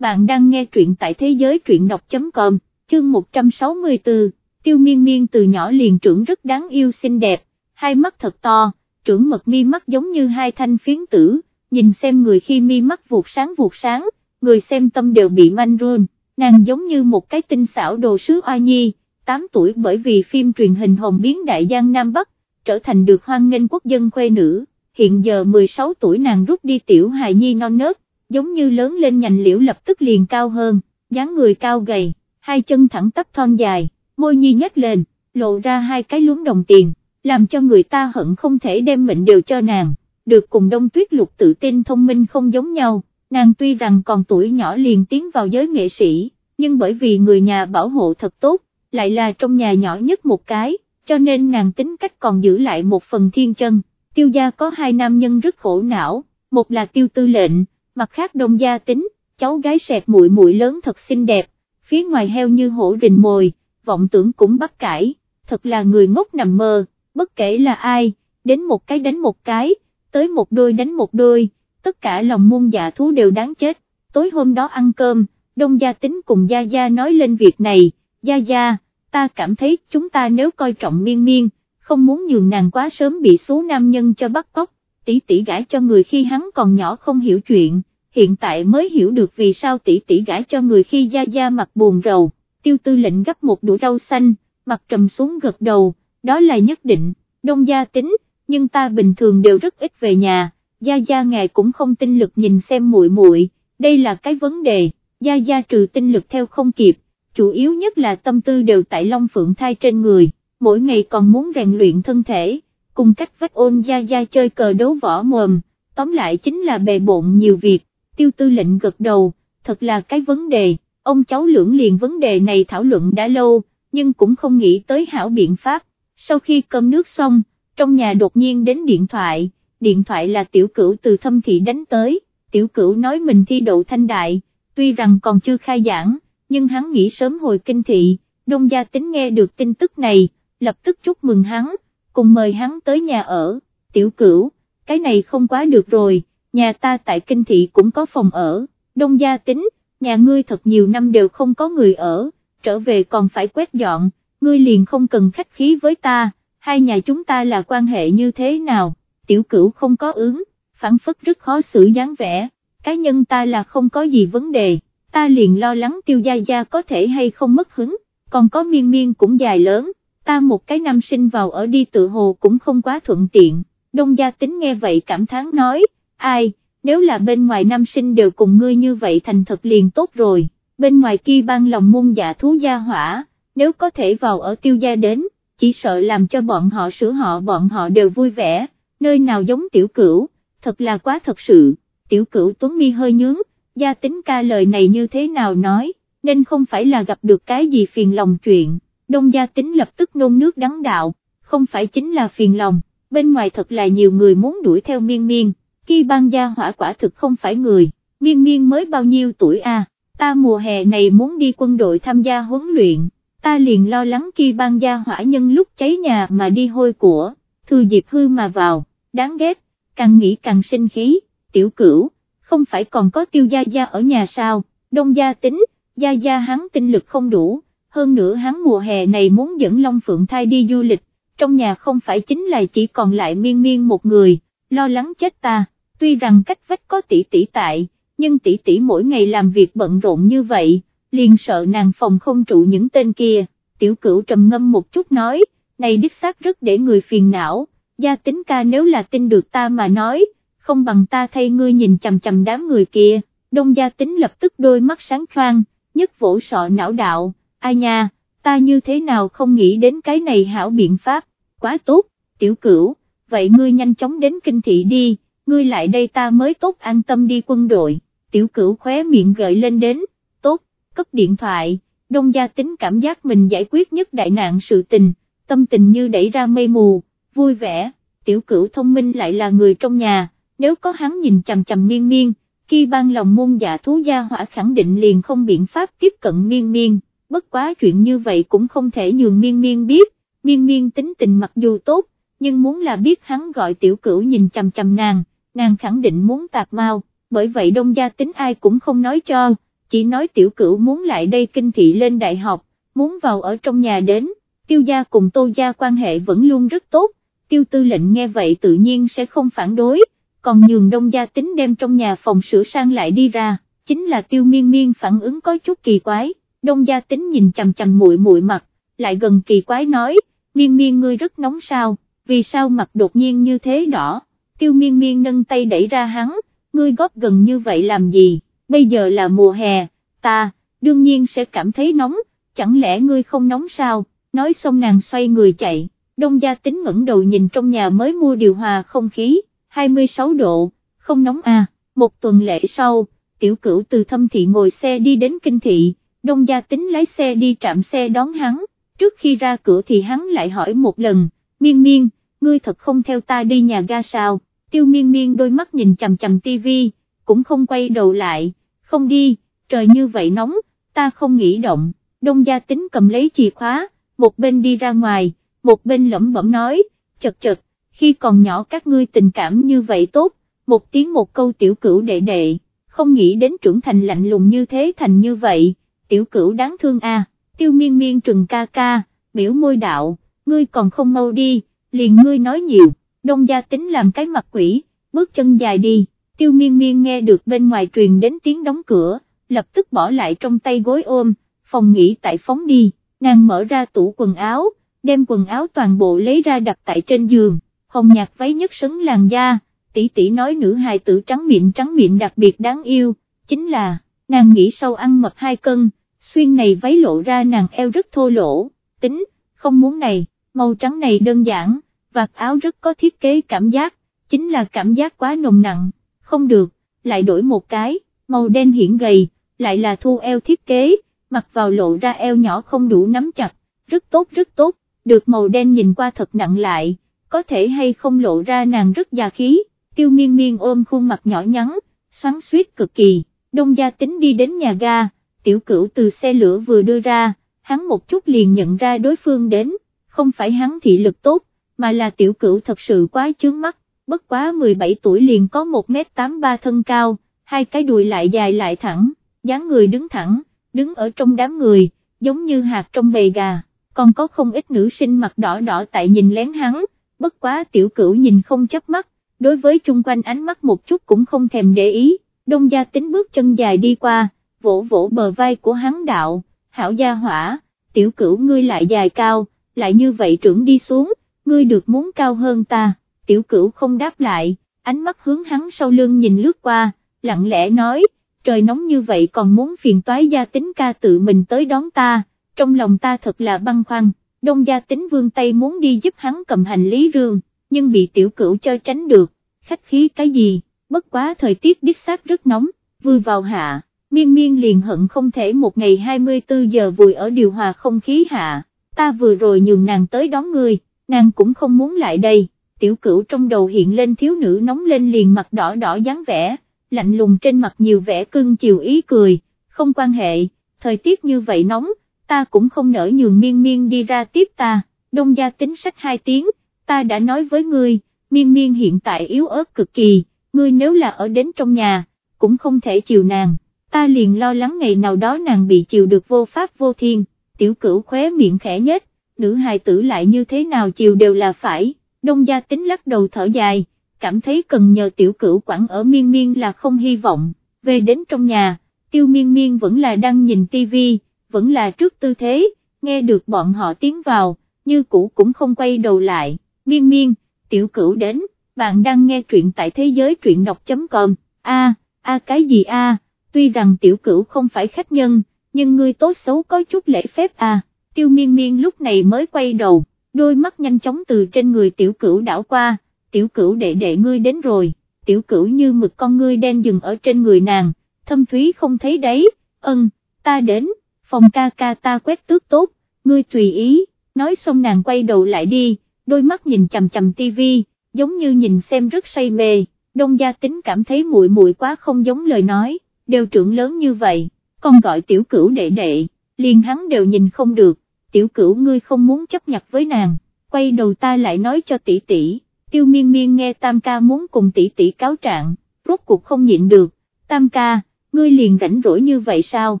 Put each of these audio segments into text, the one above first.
bạn đang nghe truyện tại thế giới truyện đọc.com, chương 164, tiêu miên miên từ nhỏ liền trưởng rất đáng yêu xinh đẹp, hai mắt thật to, trưởng mật mi mắt giống như hai thanh phiến tử, nhìn xem người khi mi mắt vuột sáng vuột sáng, người xem tâm đều bị manh run, nàng giống như một cái tinh xảo đồ sứ oa nhi, 8 tuổi bởi vì phim truyền hình Hồng Biến Đại Giang Nam Bắc, trở thành được hoan nghênh quốc dân khuê nữ, hiện giờ 16 tuổi nàng rút đi tiểu hài nhi non nớt, giống như lớn lên nhành liễu lập tức liền cao hơn, dáng người cao gầy, hai chân thẳng tắp thon dài, môi nhi nhếch lên, lộ ra hai cái lúm đồng tiền, làm cho người ta hận không thể đem mệnh đều cho nàng, được cùng đông tuyết lục tự tin thông minh không giống nhau, nàng tuy rằng còn tuổi nhỏ liền tiến vào giới nghệ sĩ, nhưng bởi vì người nhà bảo hộ thật tốt, lại là trong nhà nhỏ nhất một cái, cho nên nàng tính cách còn giữ lại một phần thiên chân, tiêu gia có hai nam nhân rất khổ não, một là tiêu tư lệnh, mặt khác đông gia tính, cháu gái sẹt muội muội lớn thật xinh đẹp, phía ngoài heo như hổ rình mồi, vọng tưởng cũng bắt cãi, thật là người ngốc nằm mơ, bất kể là ai, đến một cái đánh một cái, tới một đôi đánh một đôi, tất cả lòng muôn dạ thú đều đáng chết, tối hôm đó ăn cơm, đông gia tính cùng gia gia nói lên việc này, gia gia, ta cảm thấy chúng ta nếu coi trọng miên miên, không muốn nhường nàng quá sớm bị số nam nhân cho bắt cóc, tỷ tỷ gãi cho người khi hắn còn nhỏ không hiểu chuyện, hiện tại mới hiểu được vì sao tỷ tỷ gãi cho người khi gia gia mặt buồn rầu, tiêu tư lệnh gấp một đũa rau xanh, mặt trầm xuống gật đầu, đó là nhất định, đông gia tính, nhưng ta bình thường đều rất ít về nhà, gia gia ngài cũng không tinh lực nhìn xem muội muội, đây là cái vấn đề, gia gia trừ tinh lực theo không kịp, chủ yếu nhất là tâm tư đều tại Long Phượng thai trên người, mỗi ngày còn muốn rèn luyện thân thể, cùng cách vách ôn gia gia chơi cờ đấu võ mồm, tóm lại chính là bề bộn nhiều việc, tiêu tư lệnh gật đầu, thật là cái vấn đề, ông cháu lưỡng liền vấn đề này thảo luận đã lâu, nhưng cũng không nghĩ tới hảo biện pháp, sau khi cơm nước xong, trong nhà đột nhiên đến điện thoại, điện thoại là tiểu cửu từ thâm thị đánh tới, tiểu cửu nói mình thi đậu thanh đại, tuy rằng còn chưa khai giảng, nhưng hắn nghĩ sớm hồi kinh thị, đông gia tính nghe được tin tức này, lập tức chúc mừng hắn, cùng mời hắn tới nhà ở, tiểu cửu, cái này không quá được rồi, nhà ta tại kinh thị cũng có phòng ở, đông gia tính, nhà ngươi thật nhiều năm đều không có người ở, trở về còn phải quét dọn, ngươi liền không cần khách khí với ta, hai nhà chúng ta là quan hệ như thế nào, tiểu cửu không có ứng, phản phất rất khó xử dáng vẻ, cá nhân ta là không có gì vấn đề ta liền lo lắng tiêu gia gia có thể hay không mất hứng, còn có miên miên cũng dài lớn, ta một cái năm sinh vào ở đi tự hồ cũng không quá thuận tiện, đông gia tính nghe vậy cảm thán nói, ai, nếu là bên ngoài năm sinh đều cùng ngươi như vậy thành thật liền tốt rồi, bên ngoài kia ban lòng muôn dạ thú gia hỏa, nếu có thể vào ở tiêu gia đến, chỉ sợ làm cho bọn họ sửa họ bọn họ đều vui vẻ, nơi nào giống tiểu cửu, thật là quá thật sự, tiểu cửu tuấn mi hơi nhướng, gia tính ca lời này như thế nào nói, nên không phải là gặp được cái gì phiền lòng chuyện, đông gia tính lập tức nôn nước đắng đạo, không phải chính là phiền lòng, bên ngoài thật là nhiều người muốn đuổi theo miên miên, khi ban gia hỏa quả thực không phải người, miên miên mới bao nhiêu tuổi a? ta mùa hè này muốn đi quân đội tham gia huấn luyện, ta liền lo lắng khi ban gia hỏa nhân lúc cháy nhà mà đi hôi của, thư dịp hư mà vào, đáng ghét, càng nghĩ càng sinh khí, tiểu cửu không phải còn có tiêu gia gia ở nhà sao, đông gia tính, gia gia hắn tinh lực không đủ, hơn nữa hắn mùa hè này muốn dẫn Long Phượng thai đi du lịch, trong nhà không phải chính là chỉ còn lại miên miên một người, lo lắng chết ta, tuy rằng cách vách có tỷ tỷ tại, nhưng tỷ tỷ mỗi ngày làm việc bận rộn như vậy, liền sợ nàng phòng không trụ những tên kia, tiểu cửu trầm ngâm một chút nói, này đích xác rất để người phiền não, gia tính ca nếu là tin được ta mà nói, không bằng ta thay ngươi nhìn chầm chầm đám người kia, đông gia tính lập tức đôi mắt sáng choang, nhất vỗ sọ não đạo, ai nha, ta như thế nào không nghĩ đến cái này hảo biện pháp, quá tốt, tiểu cửu, vậy ngươi nhanh chóng đến kinh thị đi, ngươi lại đây ta mới tốt an tâm đi quân đội, tiểu cửu khóe miệng gợi lên đến, tốt, cấp điện thoại, đông gia tính cảm giác mình giải quyết nhất đại nạn sự tình, tâm tình như đẩy ra mây mù, vui vẻ, tiểu cửu thông minh lại là người trong nhà nếu có hắn nhìn chằm chằm miên miên, khi ban lòng môn giả thú gia hỏa khẳng định liền không biện pháp tiếp cận miên miên, bất quá chuyện như vậy cũng không thể nhường miên miên biết, miên miên tính tình mặc dù tốt, nhưng muốn là biết hắn gọi tiểu cửu nhìn chằm chằm nàng, nàng khẳng định muốn tạc mau, bởi vậy đông gia tính ai cũng không nói cho, chỉ nói tiểu cửu muốn lại đây kinh thị lên đại học, muốn vào ở trong nhà đến, tiêu gia cùng tô gia quan hệ vẫn luôn rất tốt, tiêu tư lệnh nghe vậy tự nhiên sẽ không phản đối, còn nhường đông gia tính đem trong nhà phòng sửa sang lại đi ra, chính là tiêu miên miên phản ứng có chút kỳ quái, đông gia tính nhìn chằm chằm muội muội mặt, lại gần kỳ quái nói, miên miên ngươi rất nóng sao, vì sao mặt đột nhiên như thế đỏ, tiêu miên miên nâng tay đẩy ra hắn, ngươi góp gần như vậy làm gì, bây giờ là mùa hè, ta, đương nhiên sẽ cảm thấy nóng, chẳng lẽ ngươi không nóng sao, nói xong nàng xoay người chạy, đông gia tính ngẩng đầu nhìn trong nhà mới mua điều hòa không khí, 26 độ, không nóng à, một tuần lễ sau, tiểu cửu từ thâm thị ngồi xe đi đến kinh thị, đông gia tính lái xe đi trạm xe đón hắn, trước khi ra cửa thì hắn lại hỏi một lần, miên miên, ngươi thật không theo ta đi nhà ga sao, tiêu miên miên đôi mắt nhìn chầm chầm tivi, cũng không quay đầu lại, không đi, trời như vậy nóng, ta không nghĩ động, đông gia tính cầm lấy chìa khóa, một bên đi ra ngoài, một bên lẩm bẩm nói, chật chật, khi còn nhỏ các ngươi tình cảm như vậy tốt, một tiếng một câu tiểu cửu đệ đệ, không nghĩ đến trưởng thành lạnh lùng như thế thành như vậy, tiểu cửu đáng thương a. tiêu miên miên trừng ca ca, biểu môi đạo, ngươi còn không mau đi, liền ngươi nói nhiều, đông gia tính làm cái mặt quỷ, bước chân dài đi, tiêu miên miên nghe được bên ngoài truyền đến tiếng đóng cửa, lập tức bỏ lại trong tay gối ôm, phòng nghỉ tại phóng đi, nàng mở ra tủ quần áo, đem quần áo toàn bộ lấy ra đặt tại trên giường, hồng nhạt váy nhất sấn làn da, tỷ tỷ nói nữ hài tử trắng miệng trắng miệng đặc biệt đáng yêu, chính là, nàng nghĩ sau ăn mập hai cân, xuyên này váy lộ ra nàng eo rất thô lỗ, tính, không muốn này, màu trắng này đơn giản, vạt áo rất có thiết kế cảm giác, chính là cảm giác quá nồng nặng, không được, lại đổi một cái, màu đen hiển gầy, lại là thu eo thiết kế, mặc vào lộ ra eo nhỏ không đủ nắm chặt, rất tốt rất tốt, được màu đen nhìn qua thật nặng lại, có thể hay không lộ ra nàng rất già khí, tiêu miên miên ôm khuôn mặt nhỏ nhắn, xoắn suýt cực kỳ, đông gia tính đi đến nhà ga, tiểu cửu từ xe lửa vừa đưa ra, hắn một chút liền nhận ra đối phương đến, không phải hắn thị lực tốt, mà là tiểu cửu thật sự quá chướng mắt, bất quá 17 tuổi liền có 1m83 thân cao, hai cái đùi lại dài lại thẳng, dáng người đứng thẳng, đứng ở trong đám người, giống như hạt trong bầy gà, còn có không ít nữ sinh mặt đỏ đỏ tại nhìn lén hắn, bất quá tiểu cửu nhìn không chấp mắt, đối với chung quanh ánh mắt một chút cũng không thèm để ý, đông gia tính bước chân dài đi qua, vỗ vỗ bờ vai của hắn đạo, hảo gia hỏa, tiểu cửu ngươi lại dài cao, lại như vậy trưởng đi xuống, ngươi được muốn cao hơn ta, tiểu cửu không đáp lại, ánh mắt hướng hắn sau lưng nhìn lướt qua, lặng lẽ nói, trời nóng như vậy còn muốn phiền toái gia tính ca tự mình tới đón ta, trong lòng ta thật là băn khoăn, đông gia tính vương tay muốn đi giúp hắn cầm hành lý rương, nhưng bị tiểu cửu cho tránh được, khách khí cái gì, bất quá thời tiết đích xác rất nóng, vừa vào hạ, miên miên liền hận không thể một ngày 24 giờ vùi ở điều hòa không khí hạ, ta vừa rồi nhường nàng tới đón người, nàng cũng không muốn lại đây, tiểu cửu trong đầu hiện lên thiếu nữ nóng lên liền mặt đỏ đỏ dáng vẻ, lạnh lùng trên mặt nhiều vẻ cưng chiều ý cười, không quan hệ, thời tiết như vậy nóng, ta cũng không nỡ nhường miên miên đi ra tiếp ta, đông gia tính sách hai tiếng, ta đã nói với ngươi, miên miên hiện tại yếu ớt cực kỳ, ngươi nếu là ở đến trong nhà, cũng không thể chiều nàng, ta liền lo lắng ngày nào đó nàng bị chiều được vô pháp vô thiên, tiểu cửu khóe miệng khẽ nhếch, nữ hài tử lại như thế nào chiều đều là phải, đông gia tính lắc đầu thở dài, cảm thấy cần nhờ tiểu cửu quản ở miên miên là không hy vọng, về đến trong nhà, tiêu miên miên vẫn là đang nhìn tivi, vẫn là trước tư thế, nghe được bọn họ tiến vào, như cũ cũng không quay đầu lại, miên miên, tiểu cửu đến, bạn đang nghe truyện tại thế giới truyện đọc.com, a a cái gì a? Tuy rằng tiểu cửu không phải khách nhân, nhưng ngươi tốt xấu có chút lễ phép a tiêu miên miên lúc này mới quay đầu, đôi mắt nhanh chóng từ trên người tiểu cửu đảo qua, tiểu cửu đệ đệ ngươi đến rồi, tiểu cửu như mực con ngươi đen dừng ở trên người nàng, thâm thúy không thấy đấy, ân, ta đến, phòng ca ca ta quét tước tốt, ngươi tùy ý, nói xong nàng quay đầu lại đi, đôi mắt nhìn chầm chầm tivi, giống như nhìn xem rất say mê, đông gia tính cảm thấy muội muội quá không giống lời nói, đều trưởng lớn như vậy, con gọi tiểu cửu đệ đệ, liền hắn đều nhìn không được, tiểu cửu ngươi không muốn chấp nhặt với nàng, quay đầu ta lại nói cho tỷ tỷ, tiêu miên miên nghe tam ca muốn cùng tỷ tỷ cáo trạng, rốt cuộc không nhịn được, tam ca, ngươi liền rảnh rỗi như vậy sao,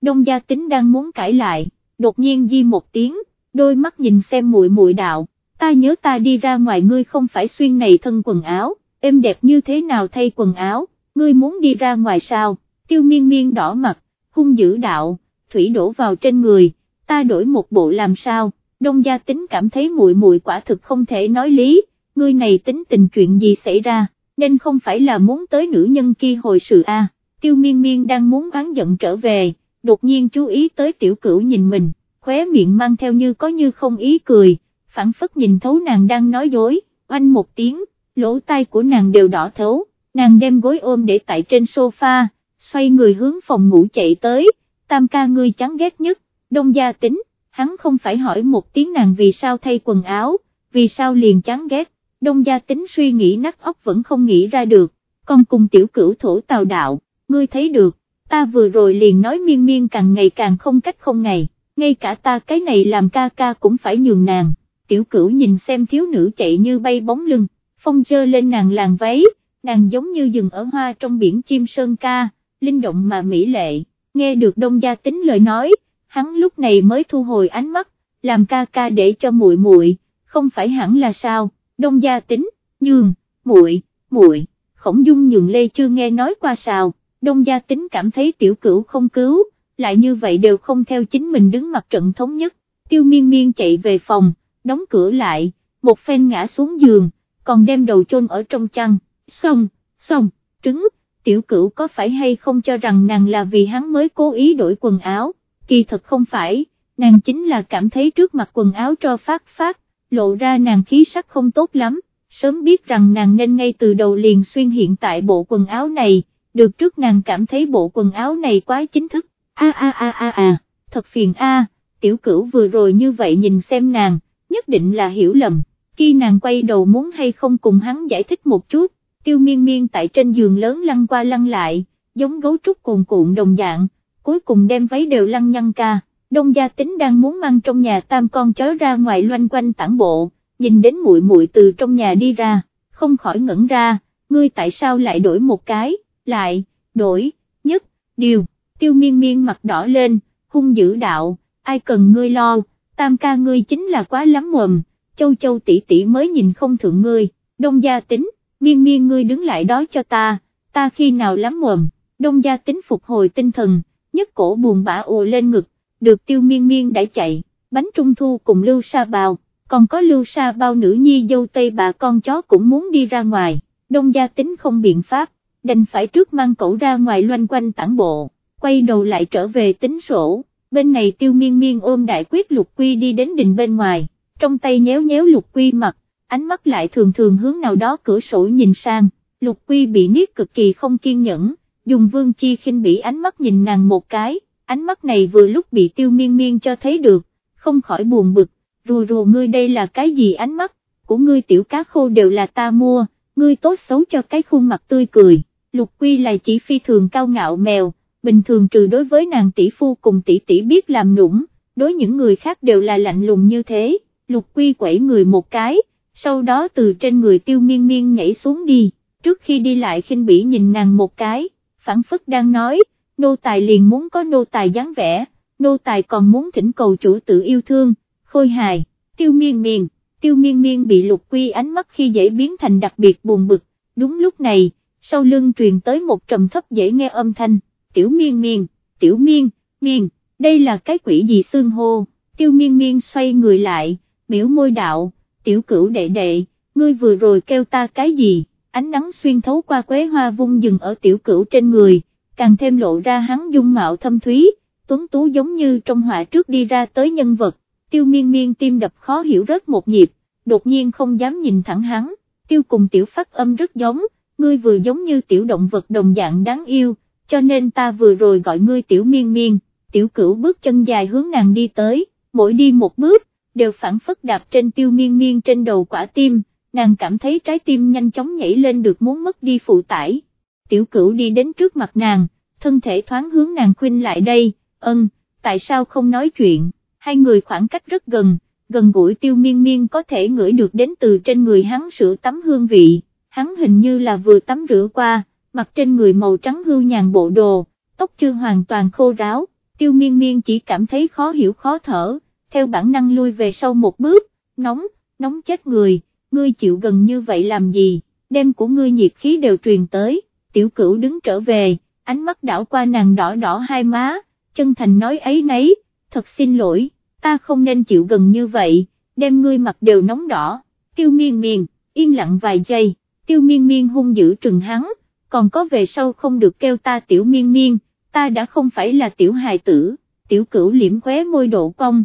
đông gia tính đang muốn cãi lại, đột nhiên di một tiếng, đôi mắt nhìn xem muội muội đạo, ta nhớ ta đi ra ngoài ngươi không phải xuyên này thân quần áo, êm đẹp như thế nào thay quần áo, ngươi muốn đi ra ngoài sao, tiêu miên miên đỏ mặt, hung dữ đạo, thủy đổ vào trên người, ta đổi một bộ làm sao, đông gia tính cảm thấy muội muội quả thực không thể nói lý, ngươi này tính tình chuyện gì xảy ra, nên không phải là muốn tới nữ nhân kia hồi sự a. tiêu miên miên đang muốn oán giận trở về, đột nhiên chú ý tới tiểu cửu nhìn mình, khóe miệng mang theo như có như không ý cười, phản phất nhìn thấu nàng đang nói dối, oanh một tiếng, lỗ tai của nàng đều đỏ thấu, nàng đem gối ôm để tại trên sofa, xoay người hướng phòng ngủ chạy tới, tam ca ngươi chán ghét nhất, đông gia tính, hắn không phải hỏi một tiếng nàng vì sao thay quần áo, vì sao liền chán ghét, đông gia tính suy nghĩ nát óc vẫn không nghĩ ra được, con cùng tiểu cửu thổ tào đạo, ngươi thấy được, ta vừa rồi liền nói miên miên càng ngày càng không cách không ngày, ngay cả ta cái này làm ca ca cũng phải nhường nàng, tiểu cửu nhìn xem thiếu nữ chạy như bay bóng lưng, phong dơ lên nàng làng váy, nàng giống như dừng ở hoa trong biển chim sơn ca, linh động mà mỹ lệ, nghe được đông gia tính lời nói, hắn lúc này mới thu hồi ánh mắt, làm ca ca để cho muội muội, không phải hẳn là sao, đông gia tính, nhường, muội, muội, khổng dung nhường lê chưa nghe nói qua sao, đông gia tính cảm thấy tiểu cửu không cứu, lại như vậy đều không theo chính mình đứng mặt trận thống nhất, tiêu miên miên chạy về phòng, đóng cửa lại, một phen ngã xuống giường, còn đem đầu chôn ở trong chăn, xong, xong, trứng, tiểu cửu có phải hay không cho rằng nàng là vì hắn mới cố ý đổi quần áo, kỳ thật không phải, nàng chính là cảm thấy trước mặt quần áo cho phát phát, lộ ra nàng khí sắc không tốt lắm, sớm biết rằng nàng nên ngay từ đầu liền xuyên hiện tại bộ quần áo này, được trước nàng cảm thấy bộ quần áo này quá chính thức, a a a a a, thật phiền a, tiểu cửu vừa rồi như vậy nhìn xem nàng, nhất định là hiểu lầm, khi nàng quay đầu muốn hay không cùng hắn giải thích một chút, tiêu miên miên tại trên giường lớn lăn qua lăn lại, giống gấu trúc cuồn cuộn đồng dạng, cuối cùng đem váy đều lăn nhăn ca, đông gia tính đang muốn mang trong nhà tam con chó ra ngoài loanh quanh tản bộ, nhìn đến muội muội từ trong nhà đi ra, không khỏi ngẩn ra, ngươi tại sao lại đổi một cái, lại, đổi, nhất, điều, tiêu miên miên mặt đỏ lên, hung dữ đạo, ai cần ngươi lo, tam ca ngươi chính là quá lắm mồm, châu châu tỷ tỷ mới nhìn không thượng ngươi, đông gia tính, miên miên ngươi đứng lại đó cho ta, ta khi nào lắm mồm, đông gia tính phục hồi tinh thần, nhất cổ buồn bã ồ lên ngực, được tiêu miên miên đã chạy, bánh trung thu cùng lưu sa bào, còn có lưu sa bao nữ nhi dâu tây bà con chó cũng muốn đi ra ngoài, đông gia tính không biện pháp, đành phải trước mang cậu ra ngoài loanh quanh tản bộ, quay đầu lại trở về tính sổ, bên này tiêu miên miên ôm đại quyết lục quy đi đến đình bên ngoài, trong tay nhéo nhéo lục quy mặt, ánh mắt lại thường thường hướng nào đó cửa sổ nhìn sang, lục quy bị niết cực kỳ không kiên nhẫn, dùng vương chi khinh bỉ ánh mắt nhìn nàng một cái, ánh mắt này vừa lúc bị tiêu miên miên cho thấy được, không khỏi buồn bực, rùa rùa ngươi đây là cái gì ánh mắt, của ngươi tiểu cá khô đều là ta mua, ngươi tốt xấu cho cái khuôn mặt tươi cười, lục quy là chỉ phi thường cao ngạo mèo, bình thường trừ đối với nàng tỷ phu cùng tỷ tỷ biết làm nũng, đối những người khác đều là lạnh lùng như thế, lục quy quẩy người một cái, sau đó từ trên người tiêu miên miên nhảy xuống đi, trước khi đi lại khinh bỉ nhìn nàng một cái, phản phất đang nói, nô tài liền muốn có nô tài dáng vẻ, nô tài còn muốn thỉnh cầu chủ tử yêu thương, khôi hài, tiêu miên miên, tiêu miên miên bị lục quy ánh mắt khi dễ biến thành đặc biệt buồn bực, đúng lúc này, sau lưng truyền tới một trầm thấp dễ nghe âm thanh, tiểu miên miên, tiểu miên, miên, đây là cái quỷ gì xương hô, tiêu miên miên xoay người lại, biểu môi đạo, tiểu cửu đệ đệ, ngươi vừa rồi kêu ta cái gì, ánh nắng xuyên thấu qua quế hoa vung dừng ở tiểu cửu trên người, càng thêm lộ ra hắn dung mạo thâm thúy, tuấn tú giống như trong họa trước đi ra tới nhân vật, tiêu miên miên tim đập khó hiểu rất một nhịp, đột nhiên không dám nhìn thẳng hắn, tiêu cùng tiểu phát âm rất giống, ngươi vừa giống như tiểu động vật đồng dạng đáng yêu, cho nên ta vừa rồi gọi ngươi tiểu miên miên, tiểu cửu bước chân dài hướng nàng đi tới, mỗi đi một bước, đều phản phất đạp trên tiêu miên miên trên đầu quả tim, nàng cảm thấy trái tim nhanh chóng nhảy lên được muốn mất đi phụ tải. Tiểu cửu đi đến trước mặt nàng, thân thể thoáng hướng nàng khuyên lại đây, ân, tại sao không nói chuyện, hai người khoảng cách rất gần, gần gũi tiêu miên miên có thể ngửi được đến từ trên người hắn sữa tắm hương vị, hắn hình như là vừa tắm rửa qua, mặt trên người màu trắng hưu nhàn bộ đồ, tóc chưa hoàn toàn khô ráo, tiêu miên miên chỉ cảm thấy khó hiểu khó thở, theo bản năng lui về sau một bước, nóng, nóng chết người, ngươi chịu gần như vậy làm gì, đêm của ngươi nhiệt khí đều truyền tới, tiểu cửu đứng trở về, ánh mắt đảo qua nàng đỏ đỏ hai má, chân thành nói ấy nấy, thật xin lỗi, ta không nên chịu gần như vậy, đem ngươi mặt đều nóng đỏ, tiêu miên miên, yên lặng vài giây, tiêu miên miên hung dữ trừng hắn, còn có về sau không được kêu ta tiểu miên miên, ta đã không phải là tiểu hài tử, tiểu cửu liễm khóe môi độ cong,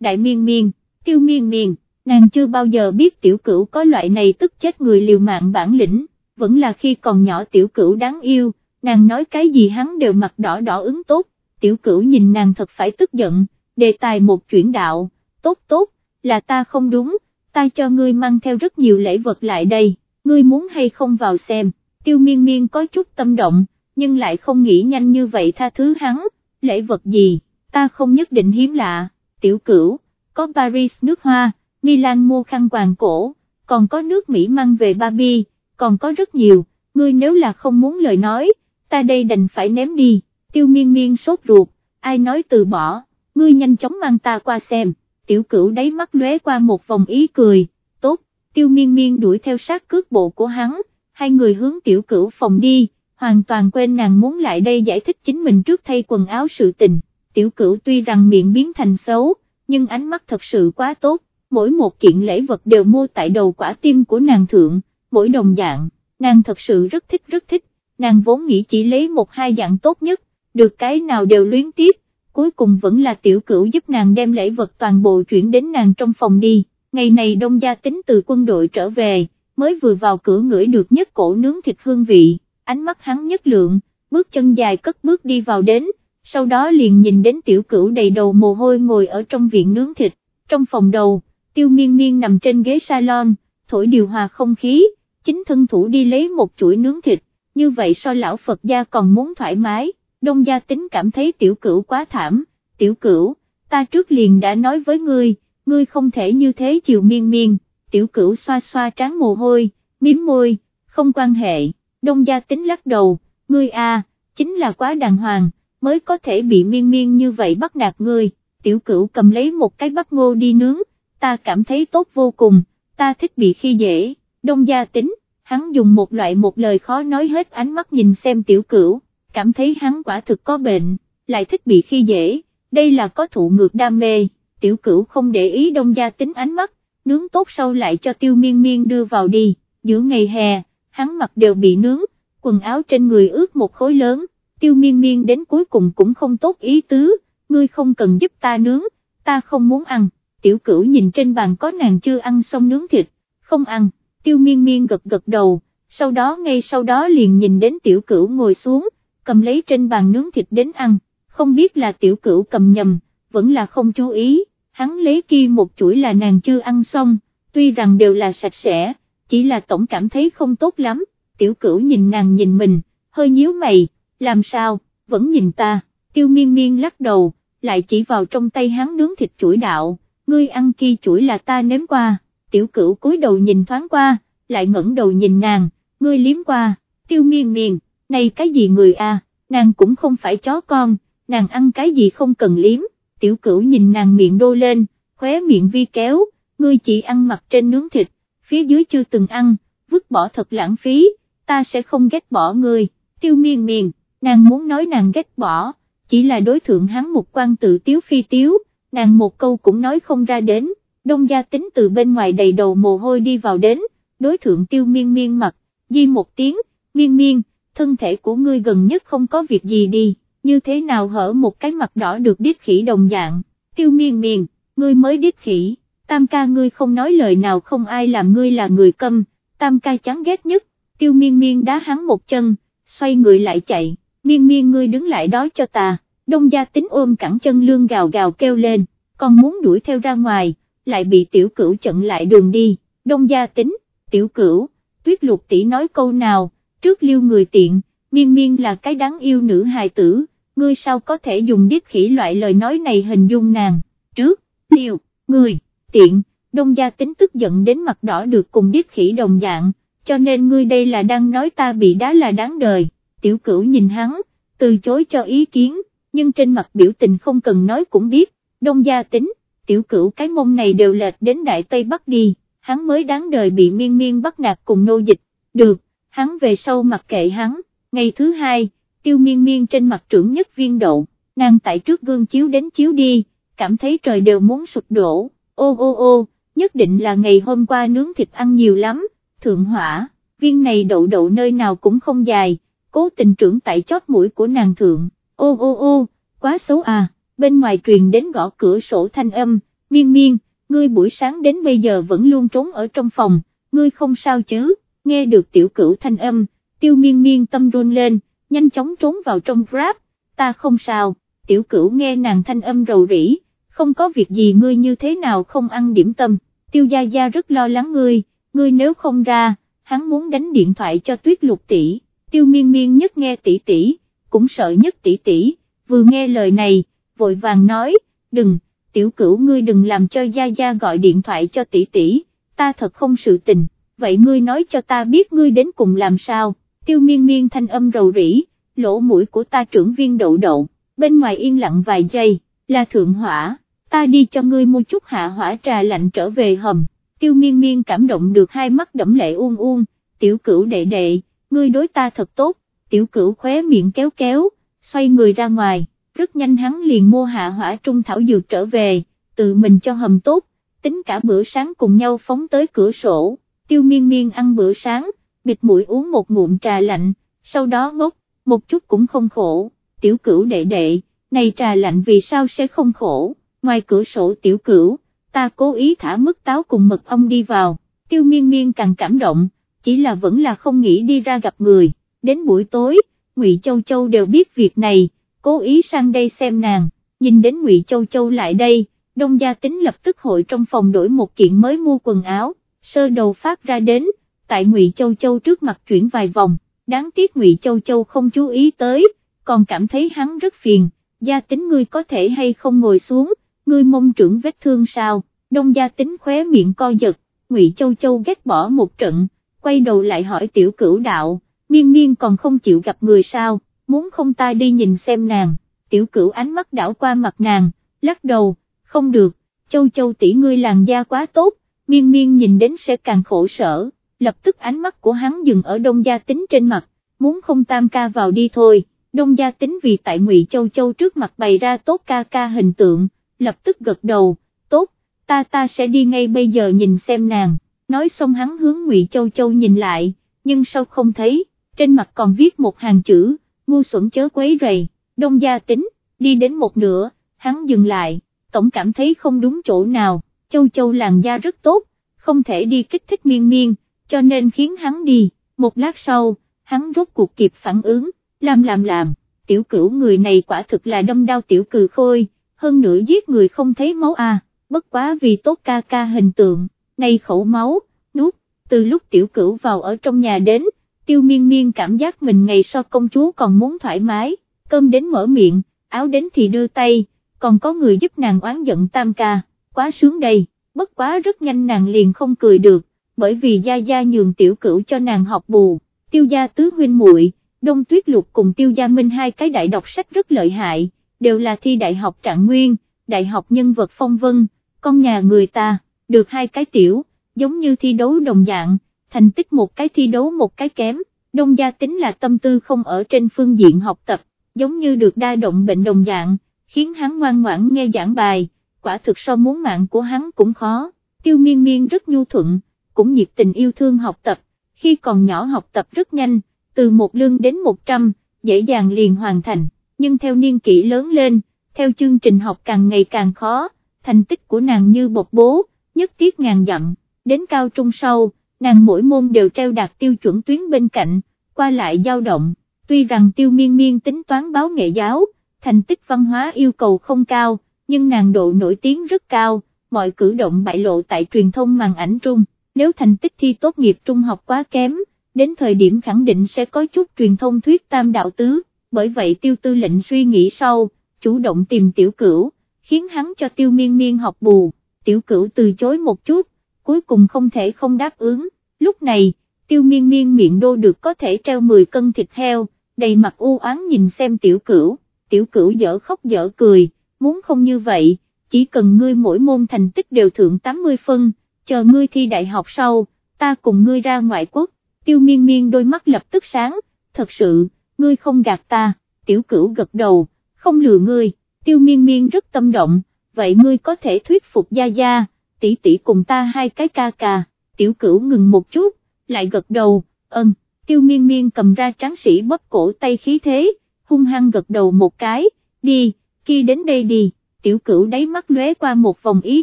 đại miên miên, tiêu miên miên, nàng chưa bao giờ biết tiểu cửu có loại này tức chết người liều mạng bản lĩnh, vẫn là khi còn nhỏ tiểu cửu đáng yêu, nàng nói cái gì hắn đều mặt đỏ đỏ ứng tốt, tiểu cửu nhìn nàng thật phải tức giận, đề tài một chuyển đạo, tốt tốt, là ta không đúng, ta cho ngươi mang theo rất nhiều lễ vật lại đây, ngươi muốn hay không vào xem, tiêu miên miên có chút tâm động, nhưng lại không nghĩ nhanh như vậy tha thứ hắn, lễ vật gì, ta không nhất định hiếm lạ, tiểu cửu, có Paris nước hoa, Milan mua khăn quàng cổ, còn có nước Mỹ mang về Barbie, còn có rất nhiều, ngươi nếu là không muốn lời nói, ta đây đành phải ném đi, tiêu miên miên sốt ruột, ai nói từ bỏ, ngươi nhanh chóng mang ta qua xem, tiểu cửu đáy mắt lóe qua một vòng ý cười, tốt, tiêu miên miên đuổi theo sát cước bộ của hắn, hai người hướng tiểu cửu phòng đi, hoàn toàn quên nàng muốn lại đây giải thích chính mình trước thay quần áo sự tình, tiểu cửu tuy rằng miệng biến thành xấu, nhưng ánh mắt thật sự quá tốt, mỗi một kiện lễ vật đều mua tại đầu quả tim của nàng thượng, mỗi đồng dạng, nàng thật sự rất thích rất thích, nàng vốn nghĩ chỉ lấy một hai dạng tốt nhất, được cái nào đều luyến tiếp, cuối cùng vẫn là tiểu cửu giúp nàng đem lễ vật toàn bộ chuyển đến nàng trong phòng đi, ngày này đông gia tính từ quân đội trở về, mới vừa vào cửa ngửi được nhất cổ nướng thịt hương vị, ánh mắt hắn nhất lượng, bước chân dài cất bước đi vào đến, sau đó liền nhìn đến tiểu cửu đầy đầu mồ hôi ngồi ở trong viện nướng thịt, trong phòng đầu, tiêu miên miên nằm trên ghế salon, thổi điều hòa không khí, chính thân thủ đi lấy một chuỗi nướng thịt, như vậy so lão Phật gia còn muốn thoải mái, đông gia tính cảm thấy tiểu cửu quá thảm, tiểu cửu, ta trước liền đã nói với ngươi, ngươi không thể như thế chiều miên miên, tiểu cửu xoa xoa trán mồ hôi, miếm môi, không quan hệ, đông gia tính lắc đầu, ngươi a, chính là quá đàng hoàng, mới có thể bị miên miên như vậy bắt nạt ngươi, tiểu cửu cầm lấy một cái bắp ngô đi nướng, ta cảm thấy tốt vô cùng, ta thích bị khi dễ, đông gia tính, hắn dùng một loại một lời khó nói hết ánh mắt nhìn xem tiểu cửu, cảm thấy hắn quả thực có bệnh, lại thích bị khi dễ, đây là có thụ ngược đam mê, tiểu cửu không để ý đông gia tính ánh mắt, nướng tốt sau lại cho tiêu miên miên đưa vào đi, giữa ngày hè, hắn mặc đều bị nướng, quần áo trên người ướt một khối lớn, tiêu miên miên đến cuối cùng cũng không tốt ý tứ, ngươi không cần giúp ta nướng, ta không muốn ăn, tiểu cửu nhìn trên bàn có nàng chưa ăn xong nướng thịt, không ăn, tiêu miên miên gật gật đầu, sau đó ngay sau đó liền nhìn đến tiểu cửu ngồi xuống, cầm lấy trên bàn nướng thịt đến ăn, không biết là tiểu cửu cầm nhầm, vẫn là không chú ý, hắn lấy kia một chuỗi là nàng chưa ăn xong, tuy rằng đều là sạch sẽ, chỉ là tổng cảm thấy không tốt lắm, tiểu cửu nhìn nàng nhìn mình, hơi nhíu mày, làm sao, vẫn nhìn ta, tiêu miên miên lắc đầu, lại chỉ vào trong tay hắn nướng thịt chuỗi đạo, ngươi ăn kia chuỗi là ta nếm qua, tiểu cửu cúi đầu nhìn thoáng qua, lại ngẩng đầu nhìn nàng, ngươi liếm qua, tiêu miên miên, này cái gì người a? nàng cũng không phải chó con, nàng ăn cái gì không cần liếm, tiểu cửu nhìn nàng miệng đô lên, khóe miệng vi kéo, ngươi chỉ ăn mặt trên nướng thịt, phía dưới chưa từng ăn, vứt bỏ thật lãng phí, ta sẽ không ghét bỏ ngươi, tiêu miên miên, nàng muốn nói nàng ghét bỏ, chỉ là đối thượng hắn một quan tự tiếu phi tiếu, nàng một câu cũng nói không ra đến, đông gia tính từ bên ngoài đầy đầu mồ hôi đi vào đến, đối thượng tiêu miên miên mặt, di một tiếng, miên miên, thân thể của ngươi gần nhất không có việc gì đi, như thế nào hở một cái mặt đỏ được điếc khỉ đồng dạng, tiêu miên miên, ngươi mới điếc khỉ, tam ca ngươi không nói lời nào không ai làm ngươi là người câm, tam ca chán ghét nhất, tiêu miên miên đá hắn một chân, xoay người lại chạy, miên miên ngươi đứng lại đó cho ta, đông gia tính ôm cẳng chân lương gào gào kêu lên, còn muốn đuổi theo ra ngoài, lại bị tiểu cửu chặn lại đường đi, đông gia tính, tiểu cửu, tuyết lục tỷ nói câu nào, trước liêu người tiện, miên miên là cái đáng yêu nữ hài tử, ngươi sao có thể dùng điếc khỉ loại lời nói này hình dung nàng, trước, liêu, người, tiện, đông gia tính tức giận đến mặt đỏ được cùng điếc khỉ đồng dạng, cho nên ngươi đây là đang nói ta bị đá là đáng đời, tiểu cửu nhìn hắn, từ chối cho ý kiến, nhưng trên mặt biểu tình không cần nói cũng biết, đông gia tính, tiểu cửu cái mông này đều lệch đến Đại Tây Bắc đi, hắn mới đáng đời bị miên miên bắt nạt cùng nô dịch, được, hắn về sau mặc kệ hắn, ngày thứ hai, tiêu miên miên trên mặt trưởng nhất viên độ, nàng tại trước gương chiếu đến chiếu đi, cảm thấy trời đều muốn sụp đổ, ô ô ô, nhất định là ngày hôm qua nướng thịt ăn nhiều lắm, thượng hỏa, viên này đậu đậu nơi nào cũng không dài, cố tình trưởng tại chót mũi của nàng thượng, ô ô ô, quá xấu à, bên ngoài truyền đến gõ cửa sổ thanh âm, miên miên, ngươi buổi sáng đến bây giờ vẫn luôn trốn ở trong phòng, ngươi không sao chứ, nghe được tiểu cửu thanh âm, tiêu miên miên tâm run lên, nhanh chóng trốn vào trong grab, ta không sao, tiểu cửu nghe nàng thanh âm rầu rĩ, không có việc gì ngươi như thế nào không ăn điểm tâm, tiêu gia gia rất lo lắng ngươi, ngươi nếu không ra, hắn muốn đánh điện thoại cho tuyết lục tỷ, tiêu miên miên nhất nghe tỷ tỷ, cũng sợ nhất tỷ tỷ, vừa nghe lời này, vội vàng nói, đừng, tiểu cửu ngươi đừng làm cho gia gia gọi điện thoại cho tỷ tỷ, ta thật không sự tình, vậy ngươi nói cho ta biết ngươi đến cùng làm sao, tiêu miên miên thanh âm rầu rĩ, lỗ mũi của ta trưởng viên đậu đậu, bên ngoài yên lặng vài giây, là thượng hỏa, ta đi cho ngươi mua chút hạ hỏa trà lạnh trở về hầm, tiêu miên miên cảm động được hai mắt đẫm lệ uông uông, tiểu cửu đệ đệ, ngươi đối ta thật tốt, tiểu cửu khóe miệng kéo kéo, xoay người ra ngoài, rất nhanh hắn liền mua hạ hỏa trung thảo dược trở về, tự mình cho hầm tốt, tính cả bữa sáng cùng nhau phóng tới cửa sổ, tiêu miên miên ăn bữa sáng, bịt mũi uống một ngụm trà lạnh, sau đó ngốc, một chút cũng không khổ, tiểu cửu đệ đệ, này trà lạnh vì sao sẽ không khổ, ngoài cửa sổ tiểu cửu, ta cố ý thả mức táo cùng mật ong đi vào, tiêu miên miên càng cảm động, chỉ là vẫn là không nghĩ đi ra gặp người, đến buổi tối, Ngụy Châu Châu đều biết việc này, cố ý sang đây xem nàng, nhìn đến Ngụy Châu Châu lại đây, Đông Gia Tính lập tức hội trong phòng đổi một kiện mới mua quần áo, sơ đầu phát ra đến, tại Ngụy Châu Châu trước mặt chuyển vài vòng, đáng tiếc Ngụy Châu Châu không chú ý tới, còn cảm thấy hắn rất phiền, Gia Tính ngươi có thể hay không ngồi xuống, ngươi mông trưởng vết thương sao, Đông Gia Tính khóe miệng co giật, Ngụy Châu Châu ghét bỏ một trận, quay đầu lại hỏi tiểu cửu đạo, miên miên còn không chịu gặp người sao, muốn không ta đi nhìn xem nàng, tiểu cửu ánh mắt đảo qua mặt nàng, lắc đầu, không được, châu châu tỷ ngươi làn da quá tốt, miên miên nhìn đến sẽ càng khổ sở, lập tức ánh mắt của hắn dừng ở đông gia tính trên mặt, muốn không tam ca vào đi thôi, đông gia tính vì tại ngụy châu châu trước mặt bày ra tốt ca ca hình tượng, lập tức gật đầu, tốt, ta ta sẽ đi ngay bây giờ nhìn xem nàng, nói xong hắn hướng ngụy châu châu nhìn lại, nhưng sau không thấy, trên mặt còn viết một hàng chữ, ngu xuẩn chớ quấy rầy, đông gia tính, đi đến một nửa, hắn dừng lại, tổng cảm thấy không đúng chỗ nào, châu châu làn da rất tốt, không thể đi kích thích miên miên, cho nên khiến hắn đi, một lát sau, hắn rốt cuộc kịp phản ứng, làm làm làm, tiểu cửu người này quả thực là đâm đau tiểu cừ khôi, hơn nữa giết người không thấy máu à, bất quá vì tốt ca ca hình tượng, này khẩu máu, nuốt, từ lúc tiểu cửu vào ở trong nhà đến, tiêu miên miên cảm giác mình ngày sau công chúa còn muốn thoải mái, cơm đến mở miệng, áo đến thì đưa tay, còn có người giúp nàng oán giận tam ca, quá sướng đây, bất quá rất nhanh nàng liền không cười được, bởi vì gia gia nhường tiểu cửu cho nàng học bù, tiêu gia tứ huynh muội, đông tuyết lục cùng tiêu gia minh hai cái đại đọc sách rất lợi hại, đều là thi đại học trạng nguyên, đại học nhân vật phong vân, con nhà người ta, được hai cái tiểu, giống như thi đấu đồng dạng thành tích một cái thi đấu một cái kém, đông gia tính là tâm tư không ở trên phương diện học tập, giống như được đa động bệnh đồng dạng, khiến hắn ngoan ngoãn nghe giảng bài, quả thực so muốn mạng của hắn cũng khó, tiêu miên miên rất nhu thuận, cũng nhiệt tình yêu thương học tập, khi còn nhỏ học tập rất nhanh, từ một lương đến một trăm, dễ dàng liền hoàn thành, nhưng theo niên kỷ lớn lên, theo chương trình học càng ngày càng khó, thành tích của nàng như bột bố, nhất tiết ngàn dặm, đến cao trung sau nàng mỗi môn đều treo đạt tiêu chuẩn tuyến bên cạnh, qua lại dao động, tuy rằng tiêu miên miên tính toán báo nghệ giáo, thành tích văn hóa yêu cầu không cao, nhưng nàng độ nổi tiếng rất cao, mọi cử động bại lộ tại truyền thông màn ảnh trung, nếu thành tích thi tốt nghiệp trung học quá kém, đến thời điểm khẳng định sẽ có chút truyền thông thuyết tam đạo tứ, bởi vậy tiêu tư lệnh suy nghĩ sau, chủ động tìm tiểu cửu, khiến hắn cho tiêu miên miên học bù, tiểu cửu từ chối một chút, cuối cùng không thể không đáp ứng, lúc này, tiêu miên miên miệng đô được có thể treo 10 cân thịt heo, đầy mặt u oán nhìn xem tiểu cửu, tiểu cửu dở khóc dở cười, muốn không như vậy, chỉ cần ngươi mỗi môn thành tích đều thượng 80 phân, chờ ngươi thi đại học sau, ta cùng ngươi ra ngoại quốc, tiêu miên miên đôi mắt lập tức sáng, thật sự, ngươi không gạt ta, tiểu cửu gật đầu, không lừa ngươi, tiêu miên miên rất tâm động, vậy ngươi có thể thuyết phục gia gia, tỷ tỷ cùng ta hai cái ca ca, tiểu cửu ngừng một chút, lại gật đầu, ân, tiêu miên miên cầm ra tráng sĩ bóp cổ tay khí thế, hung hăng gật đầu một cái, đi, khi đến đây đi, tiểu cửu đáy mắt lóe qua một vòng ý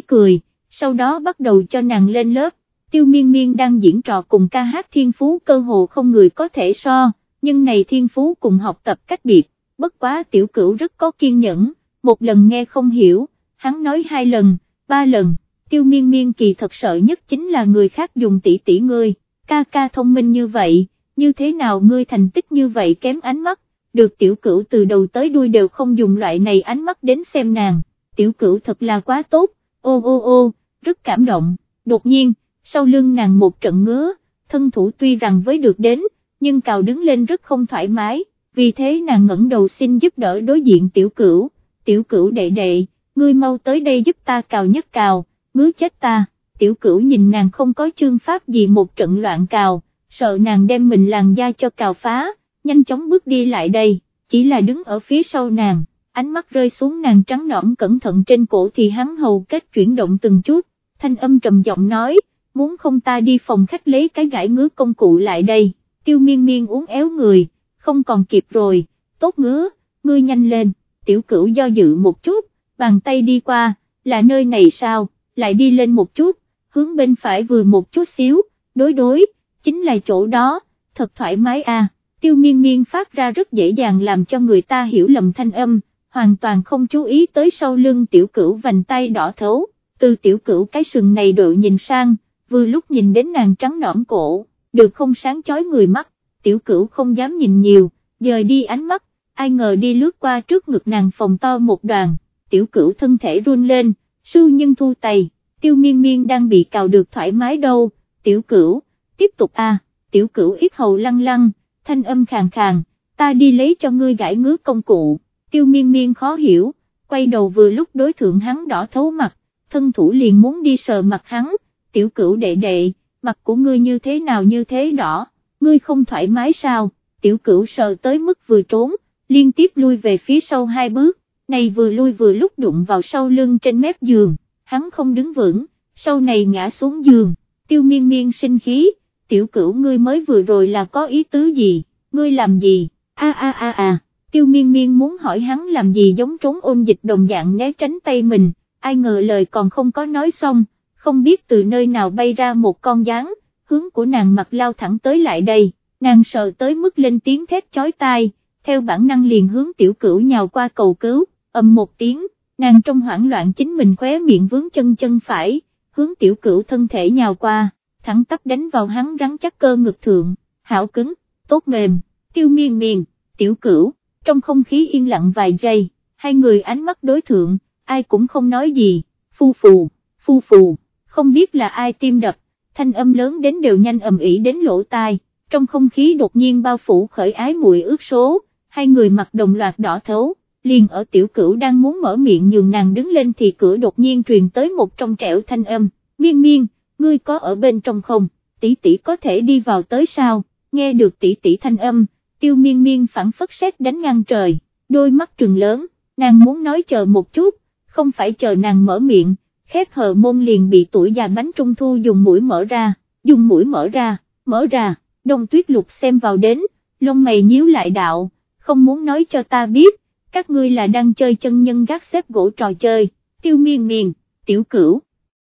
cười, sau đó bắt đầu cho nàng lên lớp, tiêu miên miên đang diễn trò cùng ca hát thiên phú cơ hồ không người có thể so, nhưng này thiên phú cùng học tập cách biệt, bất quá tiểu cửu rất có kiên nhẫn, một lần nghe không hiểu, hắn nói hai lần, ba lần, tiêu miên miên kỳ thật sợ nhất chính là người khác dùng tỷ tỷ ngươi, ca ca thông minh như vậy, như thế nào ngươi thành tích như vậy kém ánh mắt, được tiểu cửu từ đầu tới đuôi đều không dùng loại này ánh mắt đến xem nàng, tiểu cửu thật là quá tốt, ô ô ô, rất cảm động, đột nhiên, sau lưng nàng một trận ngứa, thân thủ tuy rằng với được đến, nhưng cào đứng lên rất không thoải mái, vì thế nàng ngẩng đầu xin giúp đỡ đối diện tiểu cửu, tiểu cửu đệ đệ, ngươi mau tới đây giúp ta cào nhất cào, ngứa chết ta, tiểu cửu nhìn nàng không có chương pháp gì một trận loạn cào, sợ nàng đem mình làn da cho cào phá, nhanh chóng bước đi lại đây, chỉ là đứng ở phía sau nàng, ánh mắt rơi xuống nàng trắng nõn cẩn thận trên cổ thì hắn hầu kết chuyển động từng chút, thanh âm trầm giọng nói, muốn không ta đi phòng khách lấy cái gãi ngứa công cụ lại đây, tiêu miên miên uống éo người, không còn kịp rồi, tốt ngứa, ngươi nhanh lên, tiểu cửu do dự một chút, bàn tay đi qua, là nơi này sao, lại đi lên một chút, hướng bên phải vừa một chút xíu, đối đối, chính là chỗ đó, thật thoải mái à, tiêu miên miên phát ra rất dễ dàng làm cho người ta hiểu lầm thanh âm, hoàn toàn không chú ý tới sau lưng tiểu cửu vành tay đỏ thấu, từ tiểu cửu cái sừng này đội nhìn sang, vừa lúc nhìn đến nàng trắng nõm cổ, được không sáng chói người mắt, tiểu cửu không dám nhìn nhiều, dời đi ánh mắt, ai ngờ đi lướt qua trước ngực nàng phòng to một đoàn, tiểu cửu thân thể run lên, sư nhân thu tay, tiêu miên miên đang bị cào được thoải mái đâu, tiểu cửu, tiếp tục a, tiểu cửu ít hầu lăng lăng, thanh âm khàn khàn, ta đi lấy cho ngươi gãi ngứa công cụ, tiêu miên miên khó hiểu, quay đầu vừa lúc đối thượng hắn đỏ thấu mặt, thân thủ liền muốn đi sờ mặt hắn, tiểu cửu đệ đệ, mặt của ngươi như thế nào như thế đỏ, ngươi không thoải mái sao, tiểu cửu sờ tới mức vừa trốn, liên tiếp lui về phía sau hai bước, này vừa lui vừa lúc đụng vào sau lưng trên mép giường, hắn không đứng vững, sau này ngã xuống giường, tiêu miên miên sinh khí, tiểu cửu ngươi mới vừa rồi là có ý tứ gì, ngươi làm gì, a a a a, tiêu miên miên muốn hỏi hắn làm gì giống trốn ôn dịch đồng dạng né tránh tay mình, ai ngờ lời còn không có nói xong, không biết từ nơi nào bay ra một con gián, hướng của nàng mặt lao thẳng tới lại đây, nàng sợ tới mức lên tiếng thét chói tai, theo bản năng liền hướng tiểu cửu nhào qua cầu cứu, ầm một tiếng, nàng trong hoảng loạn chính mình khóe miệng vướng chân chân phải, hướng tiểu cửu thân thể nhào qua, thẳng tắp đánh vào hắn rắn chắc cơ ngực thượng, hảo cứng, tốt mềm, tiêu miên miên, tiểu cửu, trong không khí yên lặng vài giây, hai người ánh mắt đối thượng, ai cũng không nói gì, phu phù, phu phù, không biết là ai tim đập, thanh âm lớn đến đều nhanh ầm ĩ đến lỗ tai, trong không khí đột nhiên bao phủ khởi ái mùi ướt số, hai người mặt đồng loạt đỏ thấu, liền ở tiểu cửu đang muốn mở miệng nhường nàng đứng lên thì cửa đột nhiên truyền tới một trong trẻo thanh âm, miên miên, ngươi có ở bên trong không, tỷ tỷ có thể đi vào tới sao, nghe được tỷ tỷ thanh âm, tiêu miên miên phản phất xét đánh ngang trời, đôi mắt trừng lớn, nàng muốn nói chờ một chút, không phải chờ nàng mở miệng, khép hờ môn liền bị tuổi già bánh trung thu dùng mũi mở ra, dùng mũi mở ra, mở ra, đông tuyết lục xem vào đến, lông mày nhíu lại đạo, không muốn nói cho ta biết, các ngươi là đang chơi chân nhân gác xếp gỗ trò chơi, tiêu miên miên, tiểu cửu,